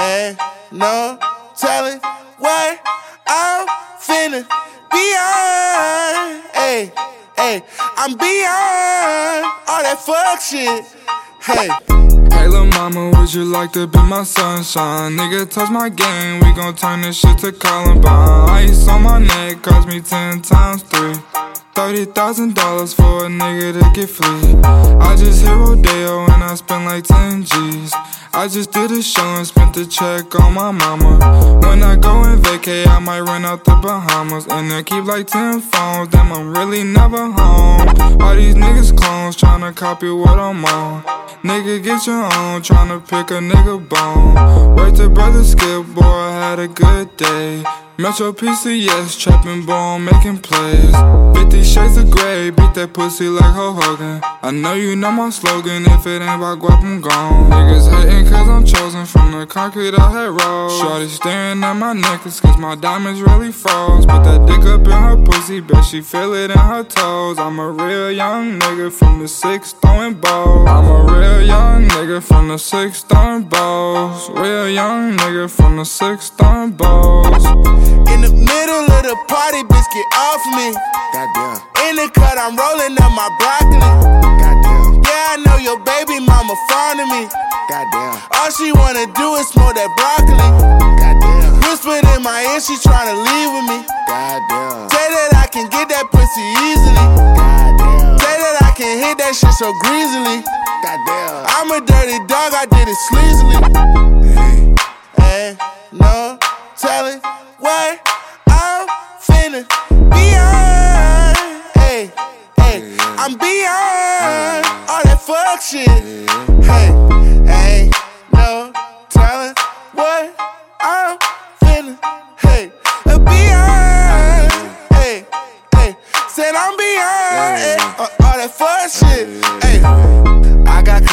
Ain't no telling what I'm finna beyond. Hey, hey, I'm beyond all that fuck shit. Hey. Hey lil' mama, would you like to be my sunshine? Nigga, touch my game, we gon' turn this shit to Columbine Ice on my neck, cost me ten times three Thirty thousand dollars for a nigga to get free. I just hit Rodeo and I spent like 10 G's. I just did a show and spent the check on my mama. When I go and vacay, I might run out the Bahamas. And I keep like 10 phones, damn, I'm really never home. All these niggas clones tryna copy what I'm on. Nigga, get your own, tryna pick a nigga bone. Wait to brother Skip, boy, I had a good day. Metro PCS, trapping ball, making plays. 50 shades of gray, beat that pussy like Hulk Hogan. I know you know my slogan, if it ain't about guap, I'm gone. Niggas hating cause I'm chosen from the concrete I had rolled. Shorty staring at my necklace cause my diamonds really froze. Put that dick up in her pussy, bet she feel it in her toes. I'm a real young nigga from the six throwing balls. I'm a real young nigga from the six throwing balls. Real young nigga from the six throwing balls. In the middle of the party, bitch, get off me. Goddamn. In the cut, I'm rolling up my broccoli. Goddamn. Yeah, I know your baby mama fond of me. Goddamn. All she wanna do is smoke that broccoli. Goddamn. Whispered in my ear, she tryna leave with me. Goddamn. Say that I can get that pussy easily. Goddamn. Say that I can hit that shit so greasily. Goddamn. I'm a dirty dog, I did it sleazily. Hey. Ain't no telling what I'm finna beyond. Hey, hey, I'm beyond all that fuck shit. Hey, ain't no telling what I'm finna. Hey, beyond. Hey, hey, said I'm beyond all that fuck shit.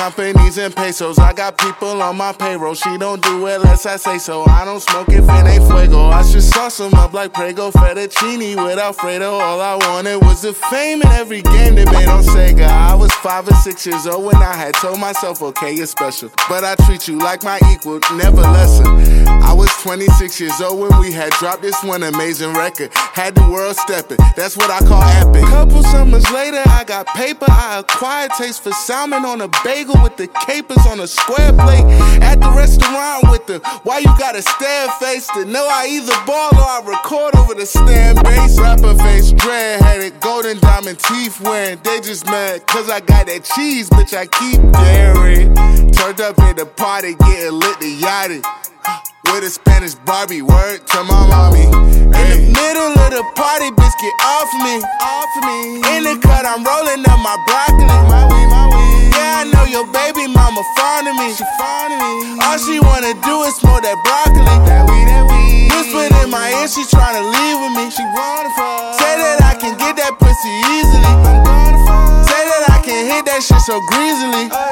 Companies and pesos. I got people on my payroll. She don't do it unless I say so. I don't smoke if it ain't fuego. I should sauce them up like Prego fettuccine with Alfredo. All I wanted was the fame in every game they made on Sega. I was five or six years old when I had told myself, okay, you're special. But I treat you like my equal, never lesser. I was 26 years old when we had dropped this one amazing record. Had the world stepping, that's what I call epic. Couple summers later, I got paper. I acquired taste for salmon on a bagel with the capers on a square plate. At the restaurant with the why you gotta stare face to know I either ball or I record over the stand bass. Rapper face, dread headed, golden diamond teeth wearing. They just mad cause I got that cheese, bitch. I keep daring. Turned up at the party, getting lit the yachty. With a Spanish Barbie, word to my mommy. In the middle of the party, bitch, get off me. Off me. In the cut, I'm rolling up my broccoli. Me. She fond of me. All she wanna do is smoke that broccoli. That weed, that weed. Whispered in my ear, she tryna leave with me. She wanna fuck. Say that I can get that pussy easily. I'm gonna fuck. Say that I can hit that shit so greasily. Uh.